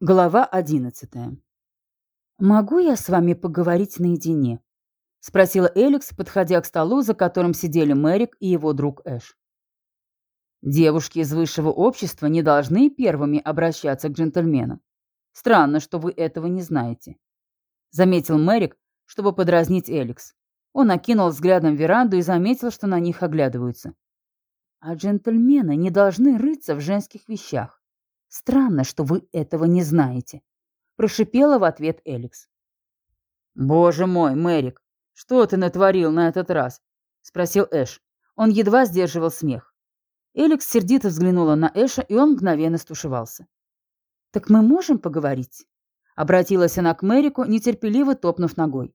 Глава одиннадцатая. «Могу я с вами поговорить наедине?» — спросила Эликс, подходя к столу, за которым сидели Мэрик и его друг Эш. «Девушки из высшего общества не должны первыми обращаться к джентльменам. Странно, что вы этого не знаете», — заметил Мэрик, чтобы подразнить Эликс. Он окинул взглядом веранду и заметил, что на них оглядываются. «А джентльмены не должны рыться в женских вещах. Странно, что вы этого не знаете. Прошипела в ответ Эликс. Боже мой, Мэрик, что ты натворил на этот раз? Спросил Эш. Он едва сдерживал смех. Эликс сердито взглянула на Эша, и он мгновенно стушевался. «Так мы можем поговорить?» Обратилась она к Мэрику, нетерпеливо топнув ногой.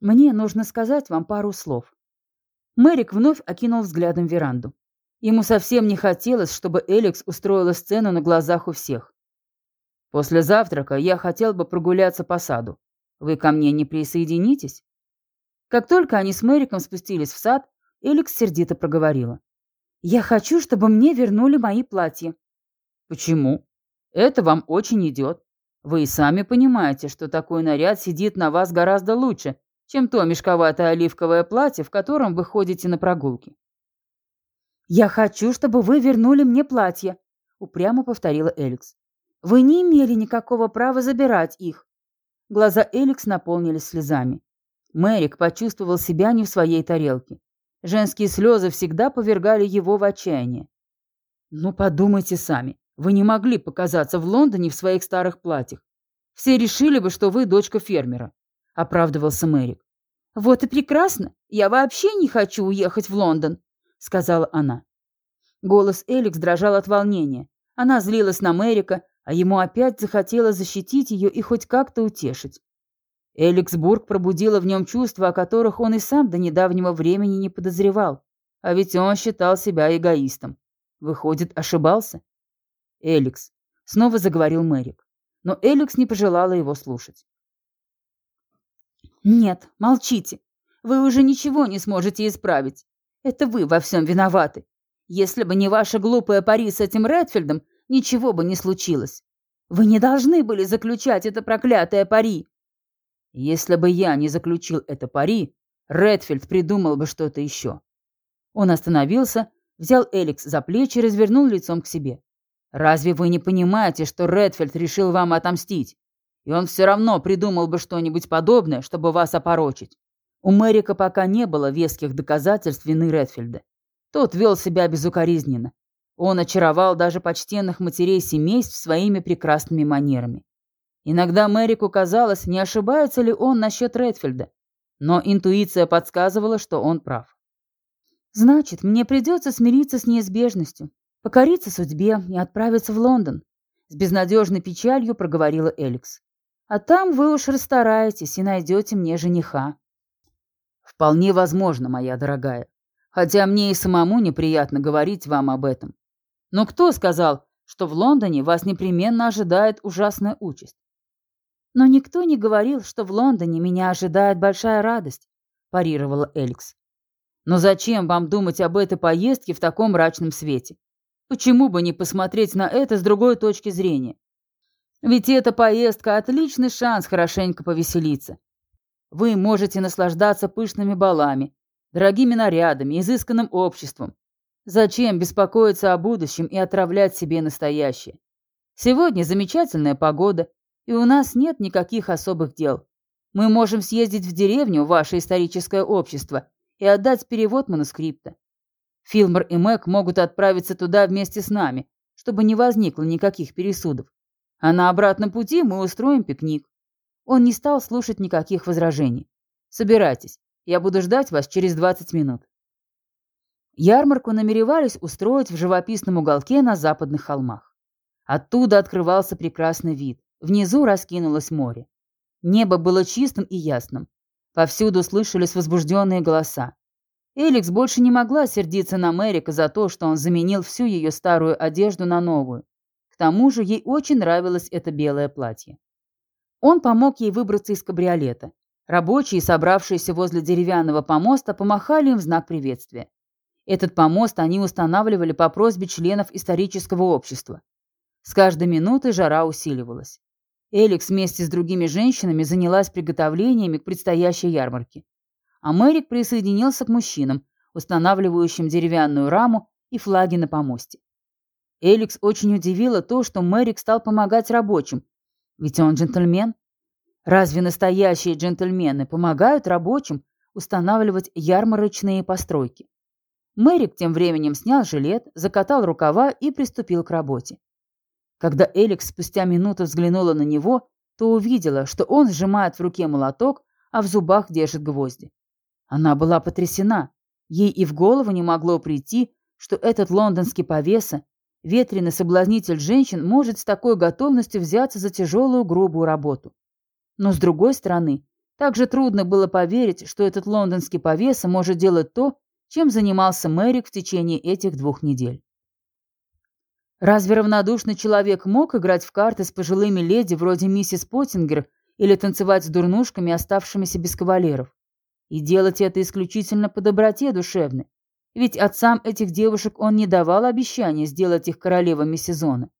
«Мне нужно сказать вам пару слов». Мэрик вновь окинул взглядом веранду. Ему совсем не хотелось, чтобы Эликс устроила сцену на глазах у всех. «После завтрака я хотел бы прогуляться по саду. Вы ко мне не присоединитесь?» Как только они с Мэриком спустились в сад, Эликс сердито проговорила. «Я хочу, чтобы мне вернули мои платья». «Почему? Это вам очень идет. Вы и сами понимаете, что такой наряд сидит на вас гораздо лучше, чем то мешковатое оливковое платье, в котором вы ходите на прогулки. «Я хочу, чтобы вы вернули мне платье», — упрямо повторила Эликс. «Вы не имели никакого права забирать их». Глаза Эликс наполнились слезами. Мэрик почувствовал себя не в своей тарелке. Женские слезы всегда повергали его в отчаяние. «Ну, подумайте сами. Вы не могли показаться в Лондоне в своих старых платьях. Все решили бы, что вы дочка фермера», — оправдывался Мэрик. «Вот и прекрасно. Я вообще не хочу уехать в Лондон сказала она. Голос Эликс дрожал от волнения. Она злилась на Мэрика, а ему опять захотелось защитить ее и хоть как-то утешить. Эликсбург пробудила в нем чувства, о которых он и сам до недавнего времени не подозревал. А ведь он считал себя эгоистом. Выходит, ошибался? Эликс. Снова заговорил Мэрик. Но Эликс не пожелала его слушать. «Нет, молчите. Вы уже ничего не сможете исправить. Это вы во всем виноваты. Если бы не ваша глупая пари с этим Редфилдом, ничего бы не случилось. Вы не должны были заключать это проклятое пари. Если бы я не заключил это пари, Редфилд придумал бы что-то еще. Он остановился, взял Эликс за плечи и развернул лицом к себе. Разве вы не понимаете, что Редфилд решил вам отомстить? И он все равно придумал бы что-нибудь подобное, чтобы вас опорочить. У Мэрика пока не было веских доказательств вины Редфилда. Тот вел себя безукоризненно. Он очаровал даже почтенных матерей семейств своими прекрасными манерами. Иногда Мэрику казалось, не ошибается ли он насчет Редфилда, но интуиция подсказывала, что он прав. «Значит, мне придется смириться с неизбежностью, покориться судьбе и отправиться в Лондон», с безнадежной печалью проговорила Эликс. «А там вы уж расстараетесь и найдете мне жениха». Вполне возможно, моя дорогая. Хотя мне и самому неприятно говорить вам об этом. Но кто сказал, что в Лондоне вас непременно ожидает ужасная участь? Но никто не говорил, что в Лондоне меня ожидает большая радость, парировала Эликс. Но зачем вам думать об этой поездке в таком мрачном свете? Почему бы не посмотреть на это с другой точки зрения? Ведь эта поездка – отличный шанс хорошенько повеселиться. Вы можете наслаждаться пышными балами, дорогими нарядами, изысканным обществом. Зачем беспокоиться о будущем и отравлять себе настоящее? Сегодня замечательная погода, и у нас нет никаких особых дел. Мы можем съездить в деревню, ваше историческое общество, и отдать перевод манускрипта. Филмор и Мэг могут отправиться туда вместе с нами, чтобы не возникло никаких пересудов. А на обратном пути мы устроим пикник. Он не стал слушать никаких возражений. «Собирайтесь, я буду ждать вас через 20 минут». Ярмарку намеревались устроить в живописном уголке на западных холмах. Оттуда открывался прекрасный вид. Внизу раскинулось море. Небо было чистым и ясным. Повсюду слышались возбужденные голоса. Эликс больше не могла сердиться на Мэрика за то, что он заменил всю ее старую одежду на новую. К тому же ей очень нравилось это белое платье. Он помог ей выбраться из кабриолета. Рабочие, собравшиеся возле деревянного помоста, помахали им в знак приветствия. Этот помост они устанавливали по просьбе членов исторического общества. С каждой минутой жара усиливалась. Эликс вместе с другими женщинами занялась приготовлениями к предстоящей ярмарке. А Мэрик присоединился к мужчинам, устанавливающим деревянную раму и флаги на помосте. Эликс очень удивило то, что Мэрик стал помогать рабочим, ведь он джентльмен. Разве настоящие джентльмены помогают рабочим устанавливать ярмарочные постройки? Мэрик тем временем снял жилет, закатал рукава и приступил к работе. Когда Эликс спустя минуту взглянула на него, то увидела, что он сжимает в руке молоток, а в зубах держит гвозди. Она была потрясена. Ей и в голову не могло прийти, что этот лондонский повеса, ветреный соблазнитель женщин, может с такой готовностью взяться за тяжелую грубую работу. Но с другой стороны, также трудно было поверить, что этот лондонский повеса может делать то, чем занимался Мэрик в течение этих двух недель. Разве равнодушный человек мог играть в карты с пожилыми леди вроде миссис Поттингер или танцевать с дурнушками, оставшимися без кавалеров? И делать это исключительно по доброте душевной. Ведь отцам этих девушек он не давал обещания сделать их королевами сезона.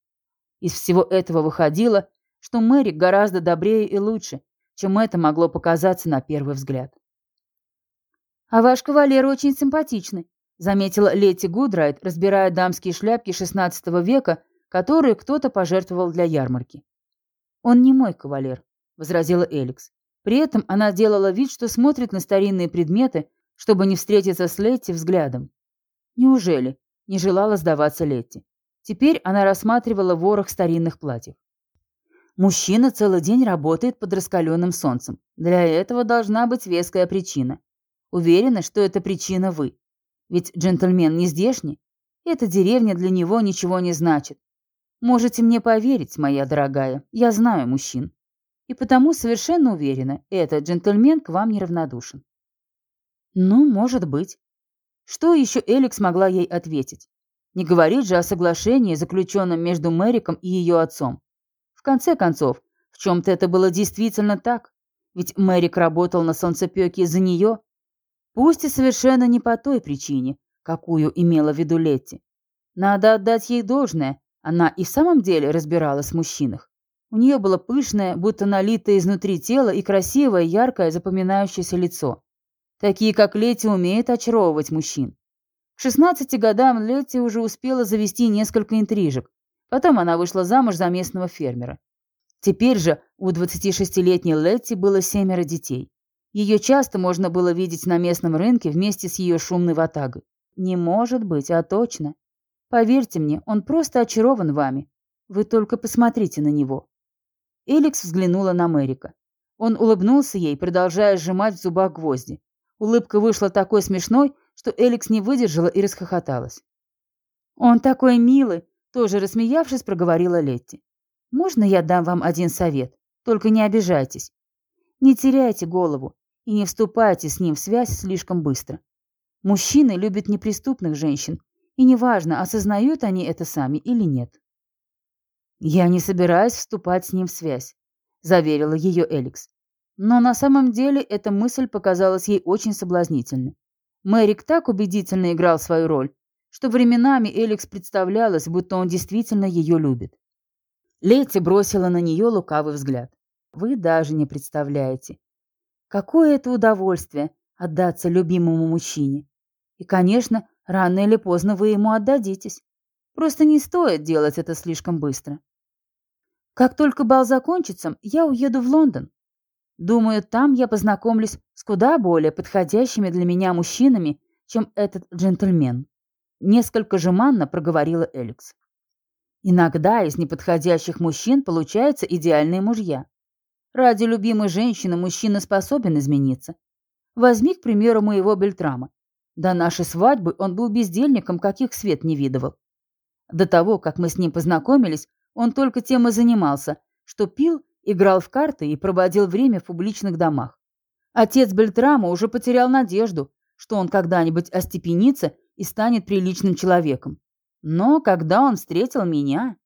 Из всего этого выходило, что Мэри гораздо добрее и лучше, чем это могло показаться на первый взгляд. «А ваш кавалер очень симпатичный», заметила Летти Гудрайт, разбирая дамские шляпки XVI века, которые кто-то пожертвовал для ярмарки. «Он не мой кавалер», — возразила Эликс. При этом она делала вид, что смотрит на старинные предметы, чтобы не встретиться с Летти взглядом. Неужели? Не желала сдаваться Летти. Теперь она рассматривала ворох старинных платьев. Мужчина целый день работает под раскаленным солнцем. Для этого должна быть веская причина. Уверена, что эта причина вы. Ведь джентльмен не здешний. Эта деревня для него ничего не значит. Можете мне поверить, моя дорогая, я знаю мужчин. И потому совершенно уверена, этот джентльмен к вам неравнодушен. Ну, может быть. Что еще Эликс могла ей ответить? Не говорить же о соглашении, заключенном между Мэриком и ее отцом. В конце концов, в чем-то это было действительно так. Ведь Мэрик работал на солнцепеке из-за нее, Пусть и совершенно не по той причине, какую имела в виду Летти. Надо отдать ей должное, она и в самом деле разбиралась в мужчинах. У нее было пышное, будто налитое изнутри тело и красивое, яркое, запоминающееся лицо. Такие, как Летти, умеют очаровывать мужчин. К 16 годам Летти уже успела завести несколько интрижек. Потом она вышла замуж за местного фермера. Теперь же у 26-летней Летти было семеро детей. Ее часто можно было видеть на местном рынке вместе с ее шумной ватагой. Не может быть, а точно. Поверьте мне, он просто очарован вами. Вы только посмотрите на него. Эликс взглянула на Мэрика. Он улыбнулся ей, продолжая сжимать в зубах гвозди. Улыбка вышла такой смешной, что Эликс не выдержала и расхохоталась. «Он такой милый!» – тоже рассмеявшись, проговорила Летти. «Можно я дам вам один совет? Только не обижайтесь. Не теряйте голову и не вступайте с ним в связь слишком быстро. Мужчины любят неприступных женщин, и неважно, осознают они это сами или нет. «Я не собираюсь вступать с ним в связь», — заверила ее Эликс. Но на самом деле эта мысль показалась ей очень соблазнительной. Мэрик так убедительно играл свою роль, что временами Эликс представлялась, будто он действительно ее любит. Летти бросила на нее лукавый взгляд. «Вы даже не представляете, Какое это удовольствие отдаться любимому мужчине. И, конечно, рано или поздно вы ему отдадитесь. Просто не стоит делать это слишком быстро. Как только бал закончится, я уеду в Лондон. Думаю, там я познакомлюсь с куда более подходящими для меня мужчинами, чем этот джентльмен. Несколько жеманно проговорила Эликс. Иногда из неподходящих мужчин получаются идеальные мужья. Ради любимой женщины мужчина способен измениться. Возьми, к примеру, моего Бельтрама. До нашей свадьбы он был бездельником, каких свет не видывал. До того, как мы с ним познакомились, он только тем и занимался, что пил, играл в карты и проводил время в публичных домах. Отец Бельтрама уже потерял надежду, что он когда-нибудь остепенится и станет приличным человеком. Но когда он встретил меня...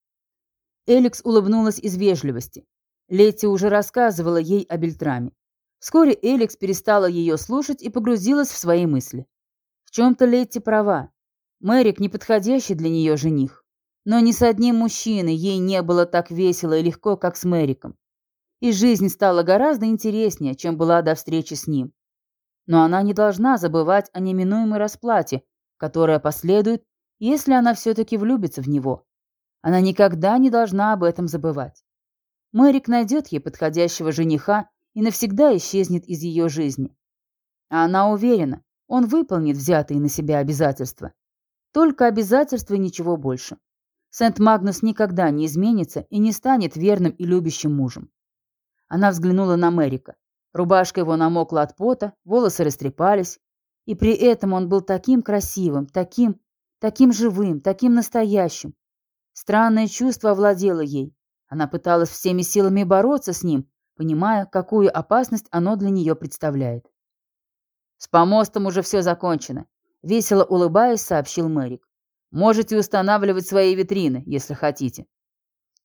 Эликс улыбнулась из вежливости. Летти уже рассказывала ей о Бельтраме. Вскоре Эликс перестала ее слушать и погрузилась в свои мысли. В чем-то Летти права. Мэрик неподходящий для нее жених. Но ни с одним мужчиной ей не было так весело и легко, как с Мэриком. И жизнь стала гораздо интереснее, чем была до встречи с ним. Но она не должна забывать о неминуемой расплате, которая последует, если она все-таки влюбится в него. Она никогда не должна об этом забывать. Мэрик найдет ей подходящего жениха и навсегда исчезнет из ее жизни. А она уверена, он выполнит взятые на себя обязательства. Только обязательства и ничего больше. Сент-Магнус никогда не изменится и не станет верным и любящим мужем. Она взглянула на Мэрика. Рубашка его намокла от пота, волосы растрепались. И при этом он был таким красивым, таким, таким живым, таким настоящим. Странное чувство овладело ей. Она пыталась всеми силами бороться с ним, понимая, какую опасность оно для нее представляет. «С помостом уже все закончено», — весело улыбаясь, сообщил Мэрик. «Можете устанавливать свои витрины, если хотите».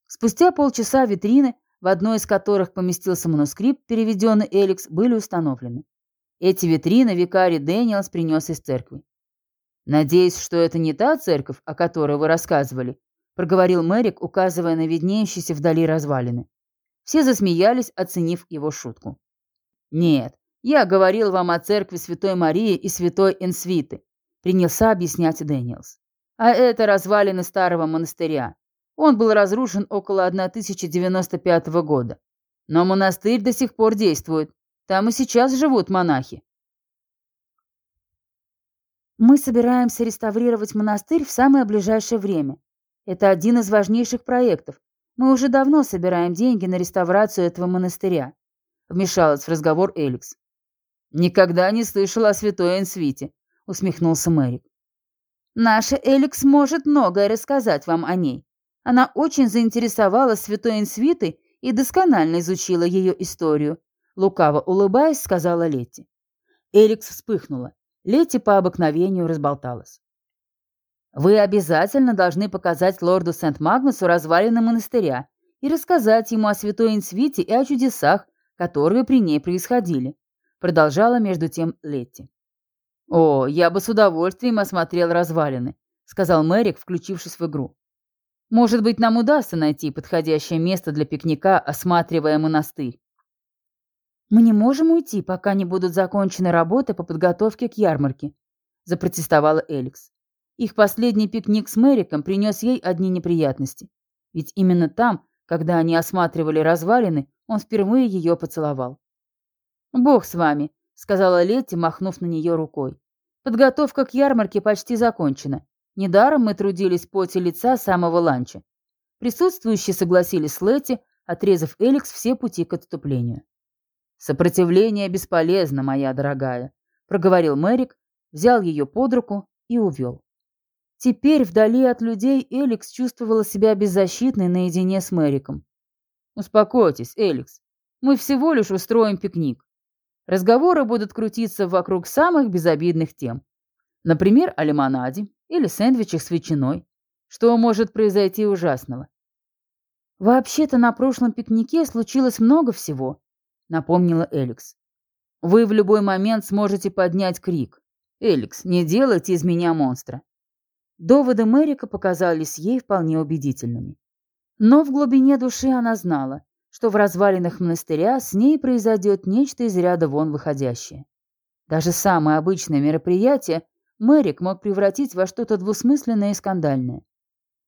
Спустя полчаса витрины, в одной из которых поместился манускрипт, переведенный Эликс, были установлены. Эти витрины викарий Дэниелс принес из церкви. «Надеюсь, что это не та церковь, о которой вы рассказывали», проговорил Мэрик, указывая на виднеющиеся вдали развалины. Все засмеялись, оценив его шутку. «Нет, я говорил вам о церкви Святой Марии и Святой Энсвиты», принялся объяснять Дэниелс. «А это развалины старого монастыря. Он был разрушен около 1095 года. Но монастырь до сих пор действует. Там и сейчас живут монахи. Мы собираемся реставрировать монастырь в самое ближайшее время. Это один из важнейших проектов. Мы уже давно собираем деньги на реставрацию этого монастыря. Вмешалась в разговор Эликс. Никогда не слышала о святой Энсвите, усмехнулся Мэрик. Наша Эликс может многое рассказать вам о ней. Она очень заинтересовалась святой Энсвитой и досконально изучила ее историю. Лукаво улыбаясь, сказала Летти. Эликс вспыхнула. Летти по обыкновению разболталась. Вы обязательно должны показать лорду Сент-Магнусу развалины монастыря и рассказать ему о святой Инсвите и о чудесах, которые при ней происходили», — продолжала между тем Летти. «О, я бы с удовольствием осмотрел развалины», — сказал Мэрик, включившись в игру. «Может быть, нам удастся найти подходящее место для пикника, осматривая монастырь». «Мы не можем уйти, пока не будут закончены работы по подготовке к ярмарке», — запротестовала Эликс. Их последний пикник с Мэриком принес ей одни неприятности. Ведь именно там, когда они осматривали развалины, он впервые ее поцеловал. «Бог с вами», — сказала Летти, махнув на нее рукой. «Подготовка к ярмарке почти закончена. Недаром мы трудились поте лица самого ланча». Присутствующие согласились с Летти, отрезав Эликс все пути к отступлению. «Сопротивление бесполезно, моя дорогая», — проговорил Мэрик, взял ее под руку и увел. Теперь, вдали от людей, Эликс чувствовала себя беззащитной наедине с Мэриком. «Успокойтесь, Эликс. Мы всего лишь устроим пикник. Разговоры будут крутиться вокруг самых безобидных тем. Например, о лимонаде или сэндвичах с ветчиной. Что может произойти ужасного? «Вообще-то на прошлом пикнике случилось много всего», — напомнила Эликс. «Вы в любой момент сможете поднять крик. Эликс, не делайте из меня монстра. Доводы Мэрика показались ей вполне убедительными. Но в глубине души она знала, что в развалинах монастыря с ней произойдет нечто из ряда вон выходящее. Даже самое обычное мероприятие Мэрик мог превратить во что-то двусмысленное и скандальное.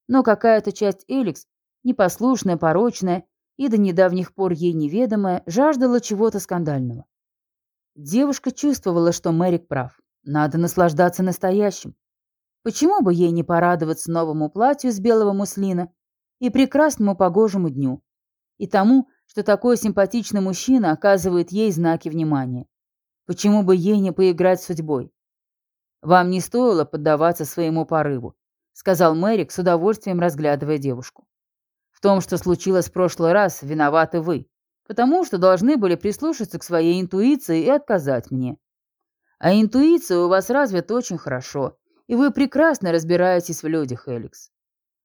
Но какая-то часть Эликс, непослушная, порочная и до недавних пор ей неведомая, жаждала чего-то скандального. Девушка чувствовала, что Мэрик прав. Надо наслаждаться настоящим. Почему бы ей не порадоваться новому платью из белого муслина и прекрасному погожему дню, и тому, что такой симпатичный мужчина оказывает ей знаки внимания? Почему бы ей не поиграть с судьбой? «Вам не стоило поддаваться своему порыву», — сказал Мэрик с удовольствием разглядывая девушку. «В том, что случилось в прошлый раз, виноваты вы, потому что должны были прислушаться к своей интуиции и отказать мне. А интуиция у вас развита очень хорошо, и вы прекрасно разбираетесь в людях, Эликс.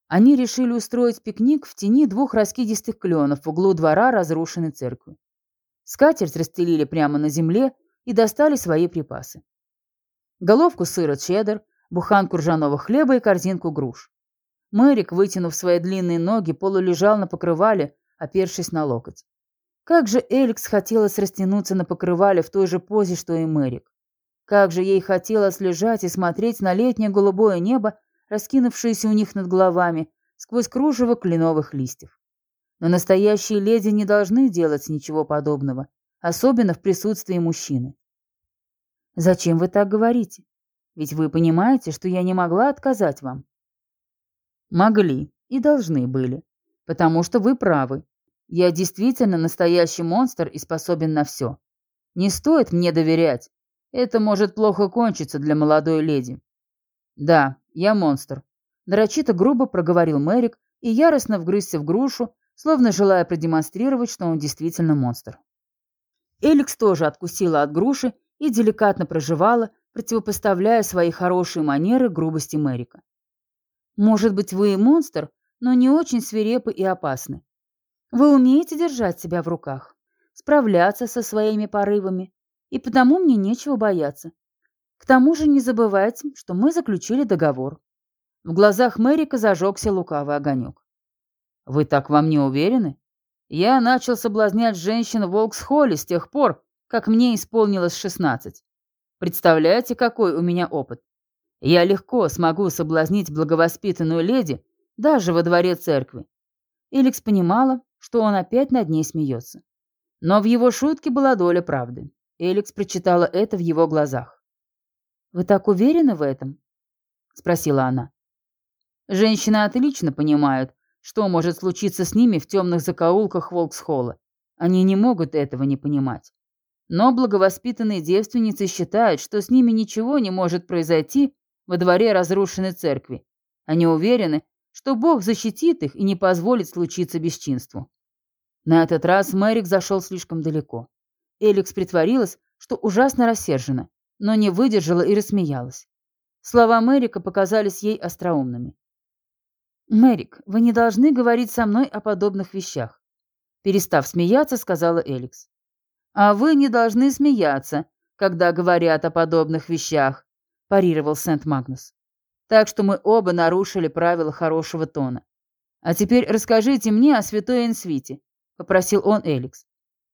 Они решили устроить пикник в тени двух раскидистых кленов в углу двора разрушенной церкви. Скатерть расстелили прямо на земле и достали свои припасы. Головку сыра чеддер, буханку ржаного хлеба и корзинку груш. Мэрик, вытянув свои длинные ноги, полулежал на покрывале, опершись на локоть. Как же Эликс хотелось растянуться на покрывале в той же позе, что и Мэрик. Как же ей хотелось лежать и смотреть на летнее голубое небо, раскинувшееся у них над головами, сквозь кружево кленовых листьев. Но настоящие леди не должны делать ничего подобного, особенно в присутствии мужчины. «Зачем вы так говорите? Ведь вы понимаете, что я не могла отказать вам». «Могли и должны были, потому что вы правы. Я действительно настоящий монстр и способен на все. Не стоит мне доверять. Это может плохо кончиться для молодой леди». «Да, я монстр», — нарочито грубо проговорил Мэрик и яростно вгрызся в грушу, словно желая продемонстрировать, что он действительно монстр. Эликс тоже откусила от груши и деликатно проживала, противопоставляя свои хорошие манеры грубости Мэрика. «Может быть, вы и монстр, но не очень свирепы и опасны. Вы умеете держать себя в руках, справляться со своими порывами, и потому мне нечего бояться. К тому же не забывайте, что мы заключили договор». В глазах Мэрика зажегся лукавый огонек. «Вы так во мне уверены? Я начал соблазнять женщин в Волксхолле с тех пор, как мне исполнилось шестнадцать. Представляете, какой у меня опыт? Я легко смогу соблазнить благовоспитанную леди даже во дворе церкви. Эликс понимала, что он опять над ней смеется. Но в его шутке была доля правды. Эликс прочитала это в его глазах. «Вы так уверены в этом?» — спросила она. Женщины отлично понимают, что может случиться с ними в темных закоулках Волксхолла. Они не могут этого не понимать. Но благовоспитанные девственницы считают, что с ними ничего не может произойти во дворе разрушенной церкви. Они уверены, что Бог защитит их и не позволит случиться бесчинству. На этот раз Мэрик зашел слишком далеко. Эликс притворилась, что ужасно рассержена, но не выдержала и рассмеялась. Слова Мэрика показались ей остроумными. «Мэрик, вы не должны говорить со мной о подобных вещах», перестав смеяться, сказала Эликс. «А вы не должны смеяться, когда говорят о подобных вещах», парировал Сент-Магнус. «Так что мы оба нарушили правила хорошего тона. А теперь расскажите мне о святой Энсвите», попросил он Эликс.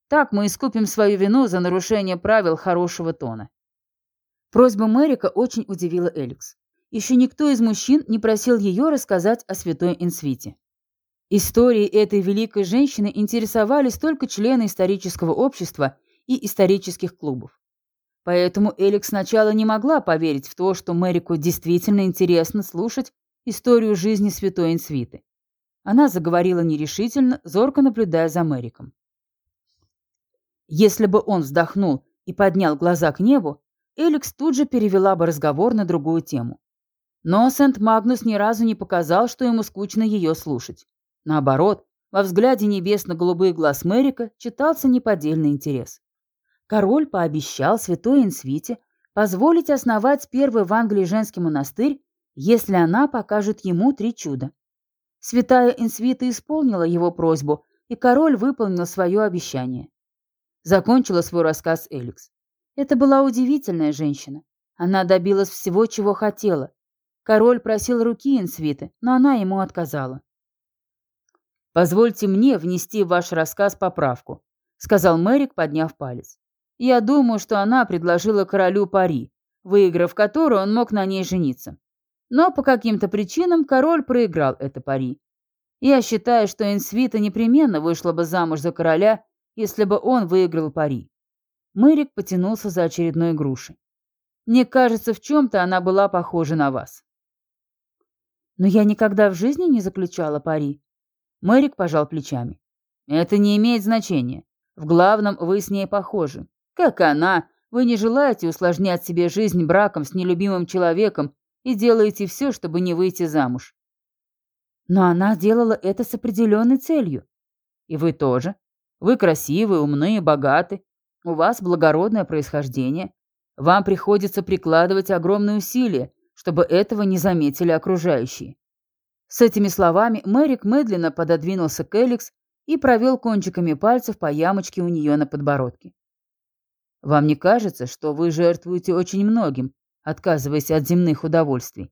«Так мы искупим свою вину за нарушение правил хорошего тона». Просьба Мэрика очень удивила Эликс. Еще никто из мужчин не просил ее рассказать о святой Энсвите. Истории этой великой женщины интересовались только члены исторического общества и исторических клубов. Поэтому Эликс сначала не могла поверить в то, что Мэрику действительно интересно слушать историю жизни святой Инсвиты. Она заговорила нерешительно, зорко наблюдая за Мэриком. Если бы он вздохнул и поднял глаза к небу, Эликс тут же перевела бы разговор на другую тему. Но Сент-Магнус ни разу не показал, что ему скучно ее слушать. Наоборот, во взгляде небесно-голубых глаз Мэрика читался неподдельный интерес. Король пообещал святой Инсвите позволить основать первый в Англии женский монастырь, если она покажет ему три чуда. Святая Инсвита исполнила его просьбу, и король выполнил свое обещание. Закончила свой рассказ Эликс. Это была удивительная женщина. Она добилась всего, чего хотела. Король просил руки Инсвиты, но она ему отказала. «Позвольте мне внести в ваш рассказ поправку», — сказал Мэрик, подняв палец. «Я думаю, что она предложила королю пари, выиграв которую он мог на ней жениться. Но по каким-то причинам король проиграл это пари. Я считаю, что Энсвита непременно вышла бы замуж за короля, если бы он выиграл пари». Мэрик потянулся за очередной грушей. «Мне кажется, в чем-то она была похожа на вас». «Но я никогда в жизни не заключала пари», Мэрик пожал плечами. «Это не имеет значения. В главном вы с ней похожи. Как она, вы не желаете усложнять себе жизнь браком с нелюбимым человеком и делаете все, чтобы не выйти замуж. Но она делала это с определенной целью. И вы тоже. Вы красивы, умны, богаты. У вас благородное происхождение. Вам приходится прикладывать огромные усилия, чтобы этого не заметили окружающие. С этими словами Мэрик медленно пододвинулся к Эликс и провел кончиками пальцев по ямочке у нее на подбородке. «Вам не кажется, что вы жертвуете очень многим, отказываясь от земных удовольствий?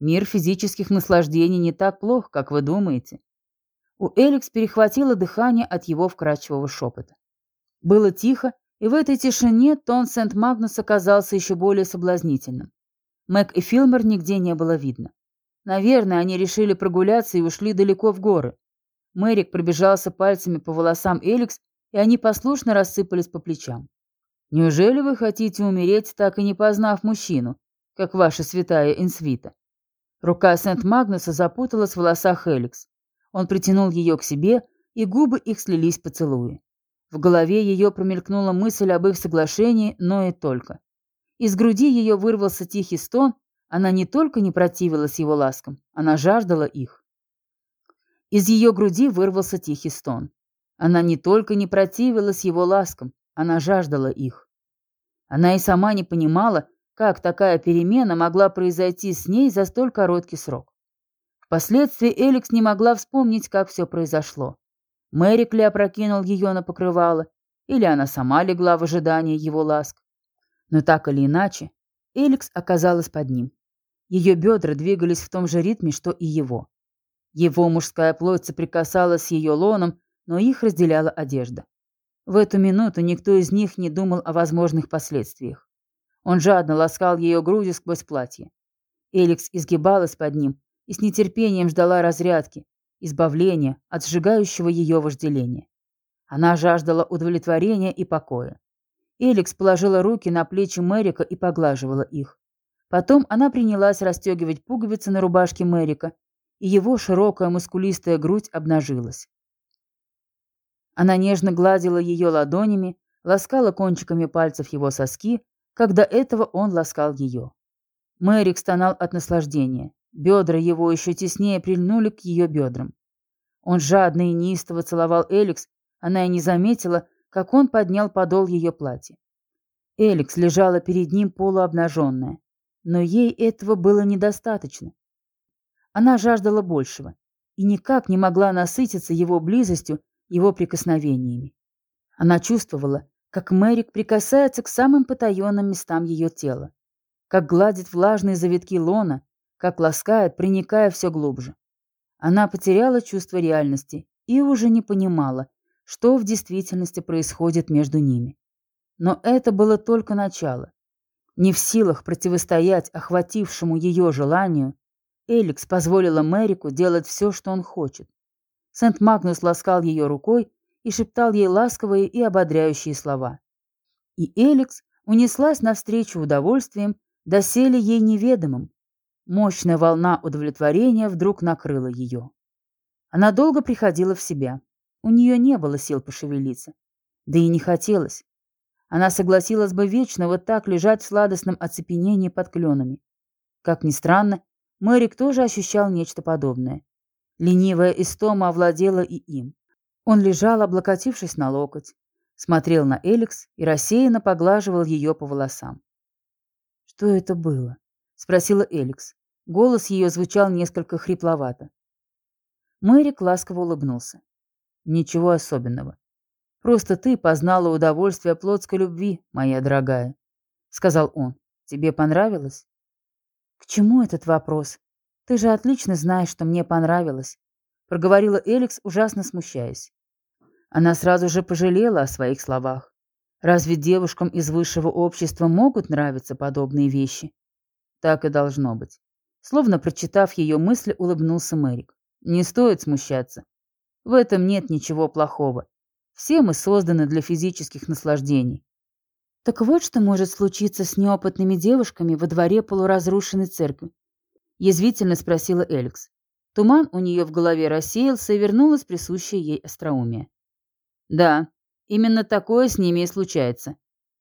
Мир физических наслаждений не так плох, как вы думаете». У Эликс перехватило дыхание от его вкрадчивого шепота. Было тихо, и в этой тишине тон Сент-Магнус оказался еще более соблазнительным. Мэг и Филмер нигде не было видно. Наверное, они решили прогуляться и ушли далеко в горы. Мэрик пробежался пальцами по волосам Эликс, и они послушно рассыпались по плечам. «Неужели вы хотите умереть, так и не познав мужчину, как ваша святая Инсвита?» Рука Сент-Магнуса запуталась в волосах Эликс. Он притянул ее к себе, и губы их слились поцелуи. В голове ее промелькнула мысль об их соглашении, но и только. Из груди ее вырвался тихий стон, она не только не противилась его ласкам, она жаждала их. Из ее груди вырвался тихий стон. Она не только не противилась его ласкам, она жаждала их. Она и сама не понимала, как такая перемена могла произойти с ней за столь короткий срок. Впоследствии Эликс не могла вспомнить, как все произошло. Мэрик ли опрокинул ее на покрывало, или она сама легла в ожидании его ласк. Но так или иначе, Эликс оказалась под ним. Ее бедра двигались в том же ритме, что и его. Его мужская плоть соприкасалась с ее лоном, но их разделяла одежда. В эту минуту никто из них не думал о возможных последствиях. Он жадно ласкал ее груди сквозь платье. Эликс изгибалась под ним и с нетерпением ждала разрядки, избавления от сжигающего ее вожделения. Она жаждала удовлетворения и покоя. Эликс положила руки на плечи Мэрика и поглаживала их. Потом она принялась расстегивать пуговицы на рубашке Мэрика, и его широкая мускулистая грудь обнажилась. Она нежно гладила ее ладонями, ласкала кончиками пальцев его соски, когда этого он ласкал ее. Мэрик стонал от наслаждения. Бедра его еще теснее прильнули к ее бедрам. Он жадно и неистово целовал Эликс, она и не заметила, как он поднял подол ее платья. Эликс лежала перед ним полуобнаженная, но ей этого было недостаточно. Она жаждала большего и никак не могла насытиться его близостью, его прикосновениями. Она чувствовала, как Мэрик прикасается к самым потаенным местам ее тела, как гладит влажные завитки лона, как ласкает, проникая все глубже. Она потеряла чувство реальности и уже не понимала, что в действительности происходит между ними. Но это было только начало. Не в силах противостоять охватившему ее желанию, Эликс позволила Мэрику делать все, что он хочет. Сент-Магнус ласкал ее рукой и шептал ей ласковые и ободряющие слова. И Эликс унеслась навстречу удовольствием, доселе ей неведомым. Мощная волна удовлетворения вдруг накрыла ее. Она долго приходила в себя. У нее не было сил пошевелиться. Да и не хотелось. Она согласилась бы вечно вот так лежать в сладостном оцепенении под кленами. Как ни странно, Мэрик тоже ощущал нечто подобное. Ленивая истома овладела и им. Он лежал, облокотившись на локоть, смотрел на Эликс и рассеянно поглаживал ее по волосам. «Что это было?» — спросила Эликс. Голос ее звучал несколько хрипловато. Мэрик ласково улыбнулся. Ничего особенного. Просто ты познала удовольствие плотской любви, моя дорогая, сказал он. Тебе понравилось? К чему этот вопрос? Ты же отлично знаешь, что мне понравилось, проговорила Эликс, ужасно смущаясь. Она сразу же пожалела о своих словах. Разве девушкам из высшего общества могут нравиться подобные вещи? Так и должно быть. Словно прочитав ее мысли, улыбнулся Мэрик. Не стоит смущаться. В этом нет ничего плохого. Все мы созданы для физических наслаждений. Так вот что может случиться с неопытными девушками во дворе полуразрушенной церкви. Язвительно спросила Эликс. Туман у нее в голове рассеялся и вернулось присущее ей остроумие. Да, именно такое с ними и случается.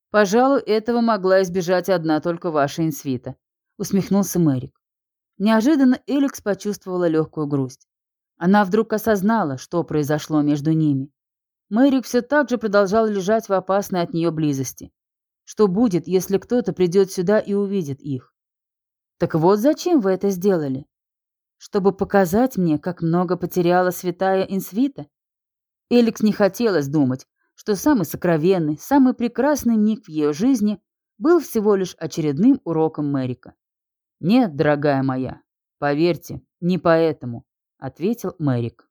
Пожалуй, этого могла избежать одна только ваша инсвита, усмехнулся Мэрик. Неожиданно Эликс почувствовала легкую грусть. Она вдруг осознала, что произошло между ними. Мэрик все так же продолжал лежать в опасной от нее близости. Что будет, если кто-то придет сюда и увидит их? Так вот зачем вы это сделали? Чтобы показать мне, как много потеряла святая Инсвита? Эликс не хотелось думать, что самый сокровенный, самый прекрасный миг в ее жизни был всего лишь очередным уроком Мэрика. «Нет, дорогая моя, поверьте, не поэтому», — ответил Мэрик.